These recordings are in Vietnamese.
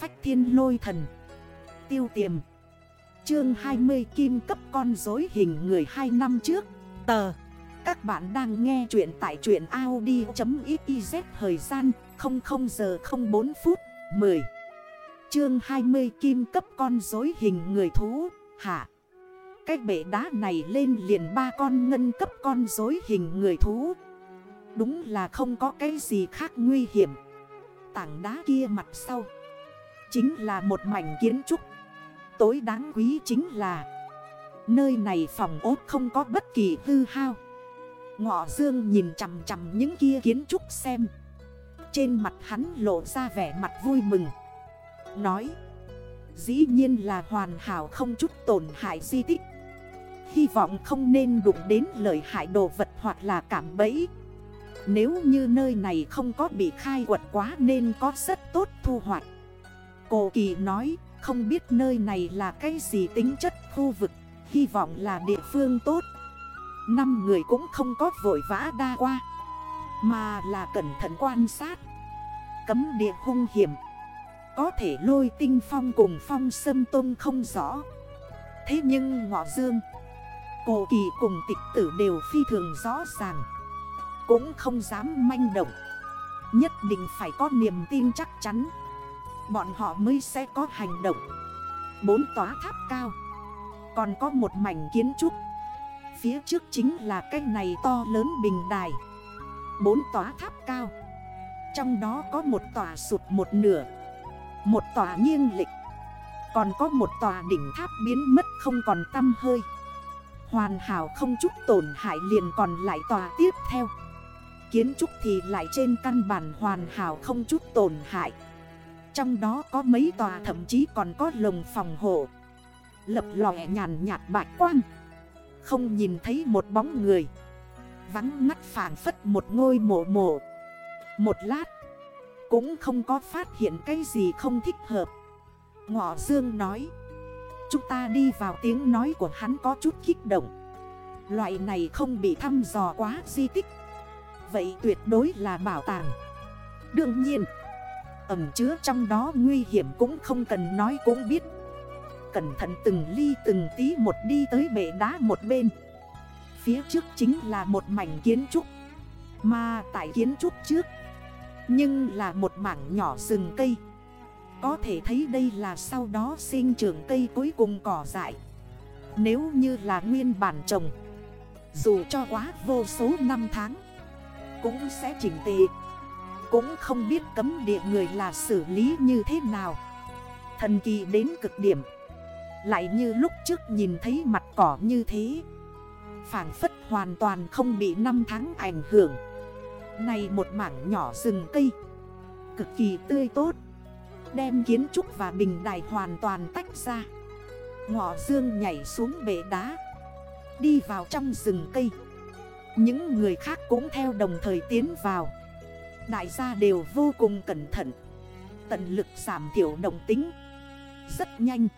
phách thiên lôi thần. Tiêu tiềm. Chương 20 kim cấp con dối hình người 2 năm trước. Tờ. Các bạn đang nghe chuyện tại chuyện Audi.xyz Thời gian 00 giờ 04 phút 10 Chương 20 kim cấp con dối hình người thú. Hạ. Cái bể đá này lên liền ba con ngân cấp con dối hình người thú. Đúng là không có cái gì khác nguy hiểm. Tảng đá kia mặt sau. Chính là một mảnh kiến trúc. Tối đáng quý chính là, Nơi này phòng ốt không có bất kỳ hư hao. Ngọ dương nhìn chằm chằm những kia kiến trúc xem. Trên mặt hắn lộ ra vẻ mặt vui mừng. Nói, Dĩ nhiên là hoàn hảo không chút tổn hại di tích. Hy vọng không nên đụng đến lợi hại đồ vật hoặc là cảm bẫy. Nếu như nơi này không có bị khai quật quá nên có rất tốt thu hoạch. Cổ kỳ nói, không biết nơi này là cái gì tính chất khu vực, Hy vọng là địa phương tốt. Năm người cũng không có vội vã đa qua, Mà là cẩn thận quan sát. Cấm địa hung hiểm, Có thể lôi tinh phong cùng phong sâm tôn không rõ. Thế nhưng ngọ dương Cổ kỳ cùng tịch tử đều phi thường rõ ràng, Cũng không dám manh động. Nhất định phải có niềm tin chắc chắn. Bọn họ mới sẽ có hành động. Bốn tòa tháp cao. Còn có một mảnh kiến trúc. Phía trước chính là cái này to lớn bình đài. Bốn tòa tháp cao. Trong đó có một tòa sụt một nửa. Một tòa nghiêng lịch. Còn có một tòa đỉnh tháp biến mất không còn tâm hơi. Hoàn hảo không chút tổn hại liền còn lại tòa tiếp theo. Kiến trúc thì lại trên căn bản hoàn hảo không chút tổn hại trong đó có mấy tòa, thậm chí còn có lồng phòng hộ. Lập lòe nhàn nhạt bạch quang. Không nhìn thấy một bóng người. Vắng ngắt phản phất một ngôi mộ mộ. Một lát, Cũng không có phát hiện cái gì không thích hợp. Ngọ Dương nói, Chúng ta đi vào tiếng nói của hắn có chút kích động. Loại này không bị thăm dò quá di tích. Vậy tuyệt đối là bảo tàng. Đương nhiên ẩm chứa trong đó nguy hiểm cũng không cần nói cũng biết. Cẩn thận từng ly từng tí một đi tới bể đá một bên. Phía trước chính là một mảnh kiến trúc, Mà tại kiến trúc trước, Nhưng là một mảng nhỏ rừng cây. Có thể thấy đây là sau đó sinh trưởng cây cuối cùng cỏ dại. Nếu như là nguyên bản trồng, Dù cho quá vô số năm tháng, Cũng sẽ chỉnh tệ cũng không biết cấm địa người là xử lý như thế nào. Thần kỳ đến cực điểm. Lại như lúc trước nhìn thấy mặt cỏ như thế. Phản phất hoàn toàn không bị năm tháng ảnh hưởng. Này một mảng nhỏ rừng cây. Cực kỳ tươi tốt. Đem kiến trúc và bình đài hoàn toàn tách ra. Ngọ dương nhảy xuống bể đá. Đi vào trong rừng cây. Những người khác cũng theo đồng thời tiến vào. Đại gia đều vô cùng cẩn thận. Tận lực giảm thiểu động tính. Rất nhanh.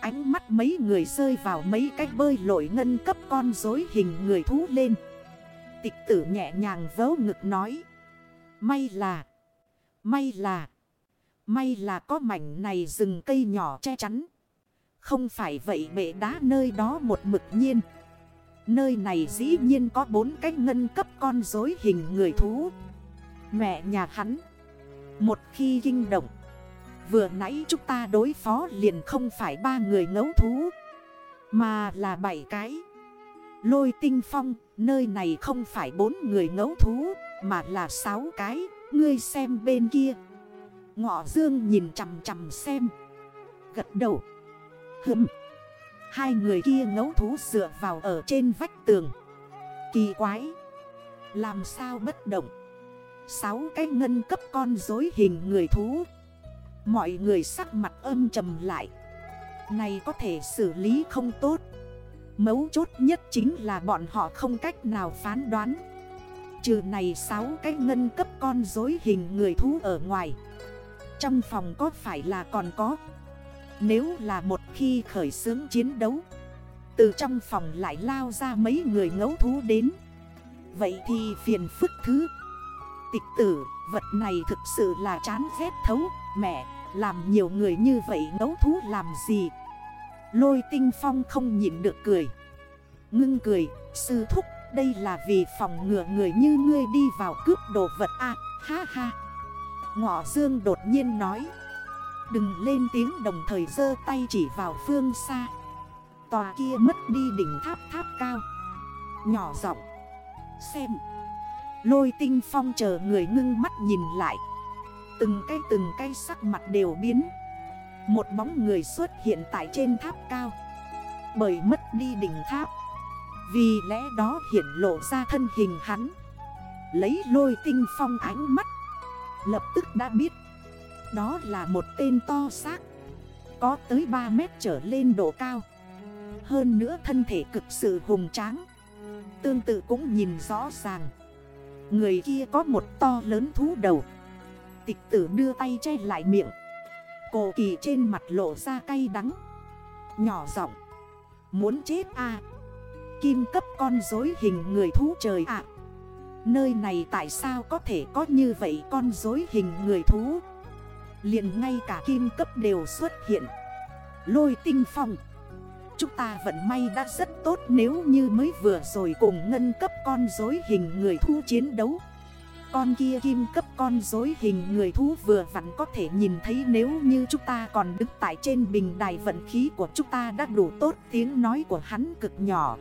Ánh mắt mấy người rơi vào mấy cách bơi lội ngân cấp con dối hình người thú lên. Tịch tử nhẹ nhàng vớ ngực nói. May là. May là. May là có mảnh này rừng cây nhỏ che chắn. Không phải vậy bể đá nơi đó một mực nhiên. Nơi này dĩ nhiên có bốn cách ngân cấp con dối hình người thú. Mẹ nhà hắn. Một khi kinh động, Vừa nãy chúng ta đối phó liền không phải ba người ngấu thú, Mà là bảy cái. Lôi tinh phong, Nơi này không phải bốn người ngấu thú, Mà là sáu cái. Ngươi xem bên kia. Ngọ dương nhìn chằm chằm xem. Gật đầu. Hừm. Hai người kia ngấu thú dựa vào ở trên vách tường. Kỳ quái. Làm sao bất động? Sáu cái ngân cấp con dối hình người thú. Mọi người sắc mặt âm trầm lại. Này có thể xử lý không tốt. Mấu chốt nhất chính là bọn họ không cách nào phán đoán. Trừ này sáu cái ngân cấp con dối hình người thú ở ngoài. Trong phòng có phải là còn có? Nếu là một khi khởi xướng chiến đấu, Từ trong phòng lại lao ra mấy người ngấu thú đến. Vậy thì phiền phức thứ Tịch tử, vật này thực sự là chán ghét thấu. Mẹ, Làm nhiều người như vậy ngấu thú làm gì? Lôi tinh phong không nhịn được cười. Ngưng cười Sư thúc đây là vì phòng ngừa người như ngươi đi vào cướp đồ vật à Ha ha. Ngọ Dương đột nhiên nói. Đừng lên tiếng đồng thời dơ tay chỉ vào phương xa. Tòa kia mất đi đỉnh tháp tháp cao. Nhỏ giọng. Xem. Lôi tinh phong chờ người ngưng mắt nhìn lại. Từng cây từng cây sắc mặt đều biến. Một bóng người xuất hiện tại trên tháp cao. Bởi mất đi đỉnh tháp. Vì lẽ đó hiện lộ ra thân hình hắn. Lấy lôi tinh phong ánh mắt. Lập tức đã biết. Đó là một tên to xác. Có tới 3 mét trở lên độ cao. Hơn nữa thân thể cực sự hùng tráng. Tương tự cũng nhìn rõ ràng. Người kia có một to lớn thú đầu. Tịch tử đưa tay che lại miệng. Cổ kỳ trên mặt lộ ra cay đắng. Nhỏ giọng. Muốn chết à? Kim cấp con dối hình người thú trời ạ. Nơi này tại sao có thể có như vậy con dối hình người thú? Liền ngay cả kim cấp đều xuất hiện. Lôi tinh phong. Chúng ta vận may đã rất tốt nếu như mới vừa rồi cùng ngân cấp con dối hình người thú chiến đấu. Con kia kim cấp con dối hình người thú vừa vặn có thể nhìn thấy nếu như chúng ta còn đứng tại trên bình đài vận khí của chúng ta đã đủ tốt tiếng nói của hắn cực nhỏ.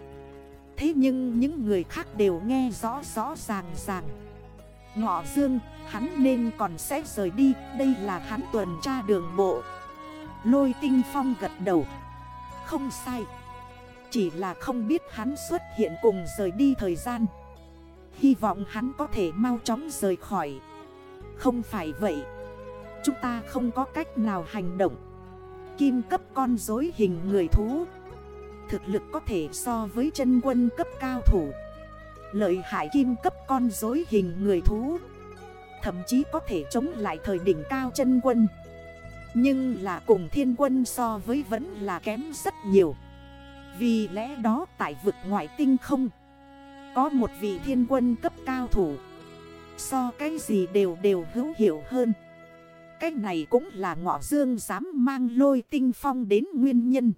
Thế nhưng những người khác đều nghe rõ rõ ràng ràng. Ngọ dương, hắn nên còn sẽ rời đi Đây là hắn tuần tra đường bộ. Lôi tinh phong gật đầu. Không sai. Chỉ là không biết hắn xuất hiện cùng rời đi thời gian. Hy vọng hắn có thể mau chóng rời khỏi. Không phải vậy. Chúng ta không có cách nào hành động. Kim cấp con dối hình người thú. Thực lực có thể so với chân quân cấp cao thủ. Lợi hại kim cấp con dối hình người thú. Thậm chí có thể chống lại thời đỉnh cao chân quân. Nhưng là cùng thiên quân so với vẫn là kém rất nhiều. Vì lẽ đó tại vực ngoại tinh không, Có một vị thiên quân cấp cao thủ. So cái gì đều đều hữu hiệu hơn. Cái này cũng là ngọ dương dám mang lôi tinh phong đến nguyên nhân.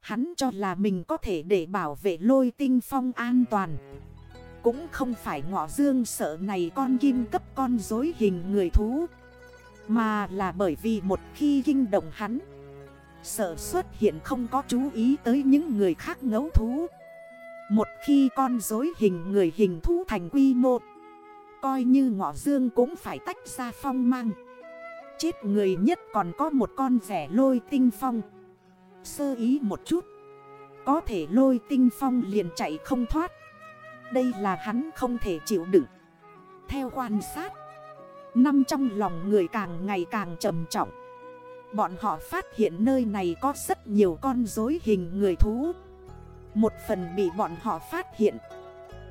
Hắn cho là mình có thể để bảo vệ lôi tinh phong an toàn. Cũng không phải ngọ dương sợ này con kim cấp con dối hình người thú. Mà là bởi vì một khi kinh động hắn, Sợ xuất hiện không có chú ý tới những người khác ngấu thú. Một khi con dối hình người hình thú thành quy mô, Coi như ngọ dương cũng phải tách ra phong mang. Chết người nhất còn có một con rẻ lôi tinh phong. Sơ ý một chút, Có thể lôi tinh phong liền chạy không thoát. Đây là hắn không thể chịu đựng. Theo quan sát Năm trong lòng người càng ngày càng trầm trọng. Bọn họ phát hiện nơi này có rất nhiều con dối hình người thú. Một phần bị bọn họ phát hiện.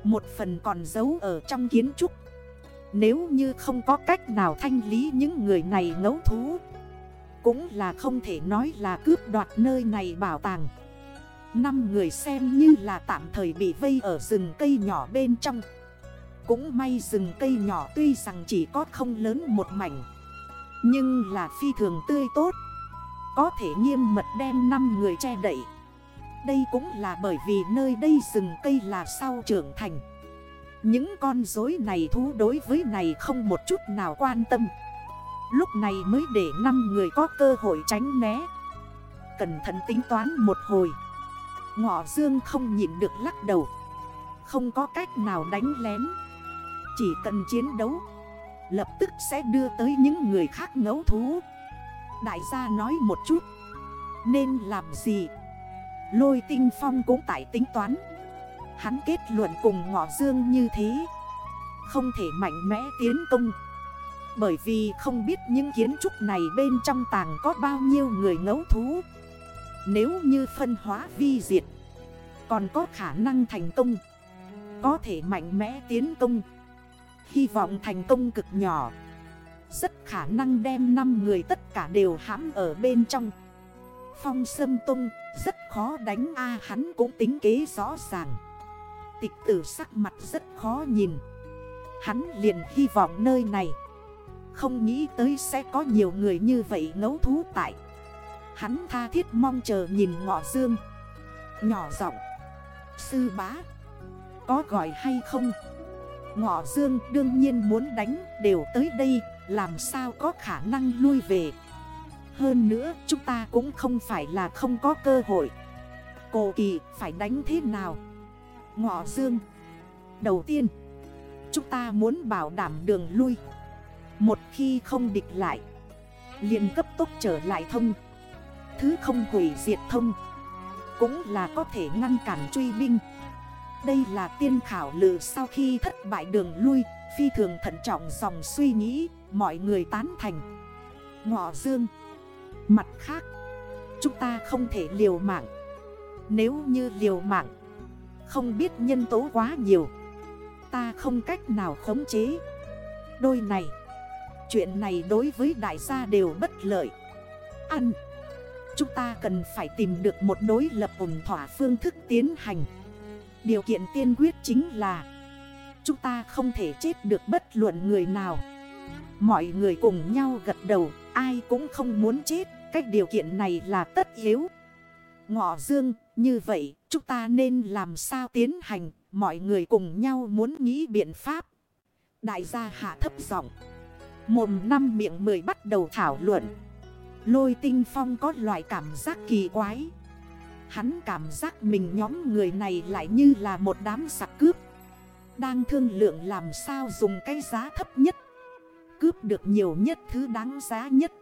Một phần còn giấu ở trong kiến trúc. Nếu như không có cách nào thanh lý những người này ngấu thú, cũng là không thể nói là cướp đoạt nơi này bảo tàng. Năm người xem như là tạm thời bị vây ở rừng cây nhỏ bên trong. Cũng may rừng cây nhỏ tuy rằng chỉ có không lớn một mảnh, Nhưng là phi thường tươi tốt. Có thể nghiêm mật đem 5 người che đậy. Đây cũng là bởi vì nơi đây rừng cây là sau trưởng thành. Những con dối này thú đối với này không một chút nào quan tâm. Lúc này mới để 5 người có cơ hội tránh né. Cẩn thận tính toán một hồi. Ngọ dương không nhịn được lắc đầu. Không có cách nào đánh lén. Chỉ cần chiến đấu, Lập tức sẽ đưa tới những người khác ngấu thú. Đại gia nói một chút, Nên làm gì? Lôi tinh phong cũng tại tính toán. Hắn kết luận cùng ngọ dương như thế, Không thể mạnh mẽ tiến công. Bởi vì không biết những kiến trúc này bên trong tàng có bao nhiêu người ngấu thú. Nếu như phân hóa vi diệt, Còn có khả năng thành công, Có thể mạnh mẽ tiến công. Hy vọng thành công cực nhỏ. Rất khả năng đem 5 người tất cả đều hãm ở bên trong. Phong sâm tung rất khó đánh A, hắn cũng tính kế rõ ràng. Tịch tử sắc mặt rất khó nhìn. Hắn liền hy vọng nơi này. Không nghĩ tới sẽ có nhiều người như vậy ngấu thú tại. Hắn tha thiết mong chờ nhìn ngọ dương. Nhỏ giọng, Sư bá, Có gọi hay không? Ngọ dương đương nhiên muốn đánh, Đều tới đây, Làm sao có khả năng lui về? Hơn nữa, chúng ta cũng không phải là không có cơ hội. Cổ kỳ, phải đánh thế nào? Ngọ dương. Đầu tiên, Chúng ta muốn bảo đảm đường lui. Một khi không địch lại, liền cấp tốc trở lại thông. Thứ không hủy diệt thông, Cũng là có thể ngăn cản truy binh. Đây là tiên khảo lự sau khi thất bại đường lui, Phi thường thận trọng dòng suy nghĩ, Mọi người tán thành. Ngọ dương. Mặt khác, Chúng ta không thể liều mạng. Nếu như liều mạng, Không biết nhân tố quá nhiều, Ta không cách nào khống chế. Đôi này, Chuyện này đối với đại gia đều bất lợi. Ăn, Chúng ta cần phải tìm được một đối lập ổn thỏa phương thức tiến hành. Điều kiện tiên quyết chính là, Chúng ta không thể chết được bất luận người nào. Mọi người cùng nhau gật đầu, Ai cũng không muốn chết, Cách điều kiện này là tất yếu. Ngọ dương, như vậy, chúng ta nên làm sao tiến hành? Mọi người cùng nhau muốn nghĩ biện pháp. Đại gia hạ thấp giọng, Mồm năm miệng mười bắt đầu thảo luận. Lôi tinh phong có loại cảm giác kỳ quái. Hắn cảm giác mình nhóm người này lại như là một đám sạc cướp. Đang thương lượng làm sao dùng cái giá thấp nhất. Cướp được nhiều nhất, thứ đáng giá nhất.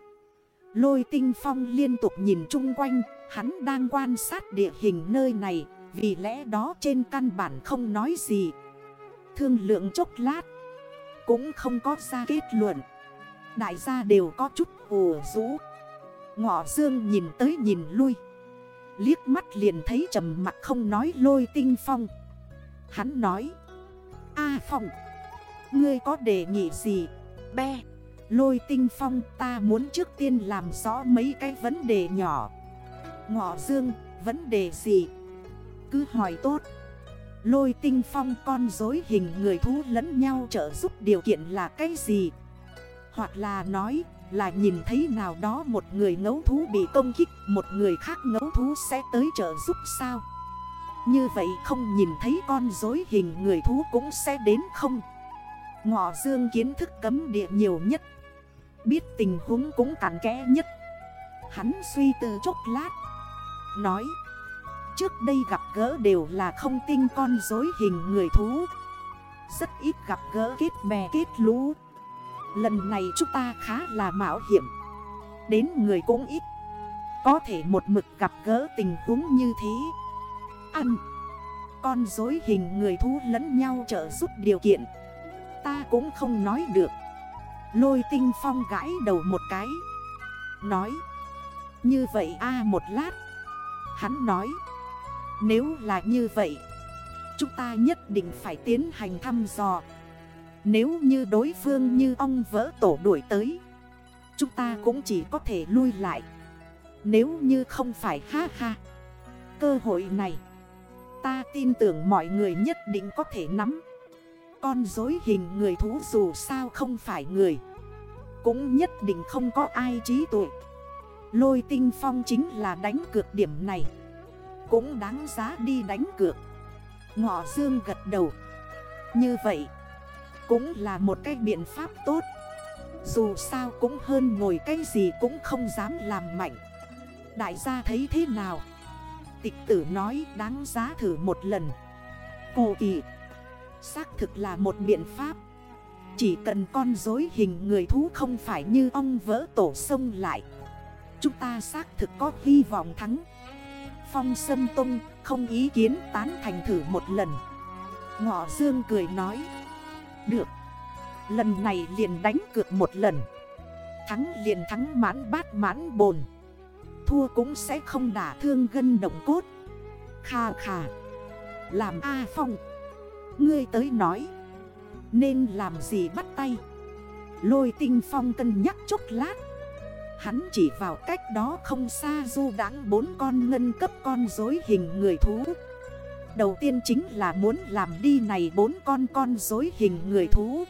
Lôi tinh phong liên tục nhìn chung quanh, Hắn đang quan sát địa hình nơi này, Vì lẽ đó trên căn bản không nói gì. Thương lượng chốc lát, Cũng không có ra kết luận. Đại gia đều có chút ủ rũ. Ngọ dương nhìn tới nhìn lui. Liếc mắt liền thấy trầm mặt không nói lôi tinh phong. Hắn nói, A phong, Ngươi có đề nghị gì? Be, Lôi tinh phong ta muốn trước tiên làm rõ mấy cái vấn đề nhỏ. Ngọ dương, Vấn đề gì? Cứ hỏi tốt. Lôi tinh phong con dối hình người thú lẫn nhau trợ giúp điều kiện là cái gì? Hoặc là nói là nhìn thấy nào đó một người ngấu thú bị công kích, Một người khác ngấu thú sẽ tới trợ giúp sao? Như vậy không nhìn thấy con dối hình người thú cũng sẽ đến không? Ngọ dương kiến thức cấm địa nhiều nhất, Biết tình huống cũng cản kẽ nhất. Hắn suy tư chốc lát, Nói, Trước đây gặp gỡ đều là không tinh con dối hình người thú. Rất ít gặp gỡ kết bè kết lũ. Lần này chúng ta khá là mạo hiểm. Đến người cũng ít. Có thể một mực gặp gỡ tình huống như thế. Ăn. Con dối hình người thú lẫn nhau trợ giúp điều kiện. Ta cũng không nói được. Lôi tinh phong gãi đầu một cái. Nói. Như vậy a một lát. Hắn nói. Nếu là như vậy, Chúng ta nhất định phải tiến hành thăm dò nếu như đối phương như ong vỡ tổ đuổi tới, Chúng ta cũng chỉ có thể lui lại. Nếu như không phải ha ha, Cơ hội này, Ta tin tưởng mọi người nhất định có thể nắm. Con dối hình người thú dù sao không phải người, Cũng nhất định không có ai trí tuệ. Lôi tinh phong chính là đánh cược điểm này, Cũng đáng giá đi đánh cược. Ngọ dương gật đầu. Như vậy cũng là một cái biện pháp tốt. Dù sao cũng hơn ngồi cái gì cũng không dám làm mạnh. Đại gia thấy thế nào? Tịch tử nói đáng giá thử một lần. Cô kỳ, Xác thực là một biện pháp. Chỉ cần con dối hình người thú không phải như ong vỡ tổ sông lại. Chúng ta xác thực có hy vọng thắng. Phong Sâm Tông không ý kiến tán thành thử một lần. Ngọ Dương cười nói được. Lần này liền đánh cược một lần. Thắng liền thắng mãn bát mãn bồn. Thua cũng sẽ không đả thương gân động cốt. Khà khà Làm A Phong. Ngươi tới nói. Nên làm gì bắt tay? Lôi tinh phong cân nhắc chút lát. Hắn chỉ vào cách đó không xa du đáng bốn con ngân cấp con dối hình người thú. Đầu tiên chính là muốn làm đi này bốn con con dối hình người thú.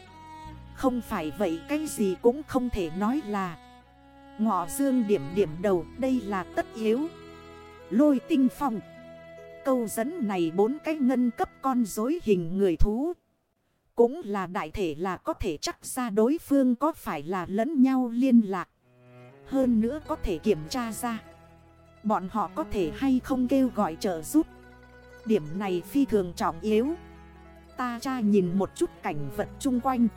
Không phải vậy cái gì cũng không thể nói là. Ngọ dương điểm điểm đầu, đây là tất yếu. Lôi tinh phong. Câu dẫn này bốn cái ngân cấp con dối hình người thú. Cũng là đại thể là có thể chắc ra đối phương có phải là lẫn nhau liên lạc. Hơn nữa có thể kiểm tra ra. Bọn họ có thể hay không kêu gọi trợ giúp. Điểm này phi thường trọng yếu. Ta tra nhìn một chút cảnh vật chung quanh.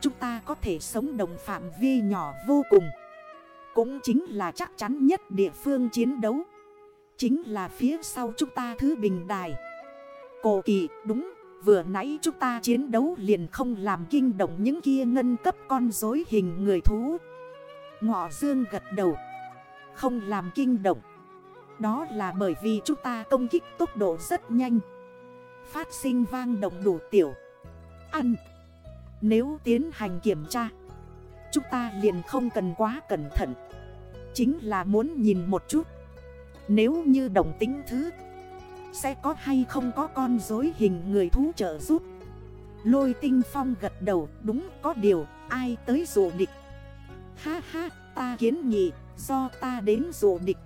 Chúng ta có thể sống đồng phạm vi nhỏ vô cùng. Cũng chính là chắc chắn nhất địa phương chiến đấu. Chính là phía sau chúng ta thứ bình đài. Cổ kỳ, đúng, Vừa nãy chúng ta chiến đấu liền không làm kinh động những kia ngân cấp con dối hình người thú. Ngọ dương gật đầu. Không làm kinh động. Đó là bởi vì chúng ta công kích tốc độ rất nhanh. Phát sinh vang động đủ tiểu. Ăn. Nếu tiến hành kiểm tra, Chúng ta liền không cần quá cẩn thận. Chính là muốn nhìn một chút. Nếu như đồng tính thứ, Sẽ có hay không có con dối hình người thú trợ giúp. Lôi tinh phong gật đầu, đúng có điều, ai tới rộ địch? Ha ha, ta kiến nghị, do ta đến rộ địch.